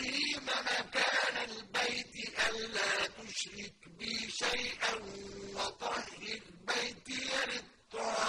إبراهيم مكان البيت ألا تشرك بي شيئا وطهر بيتي للطائفين.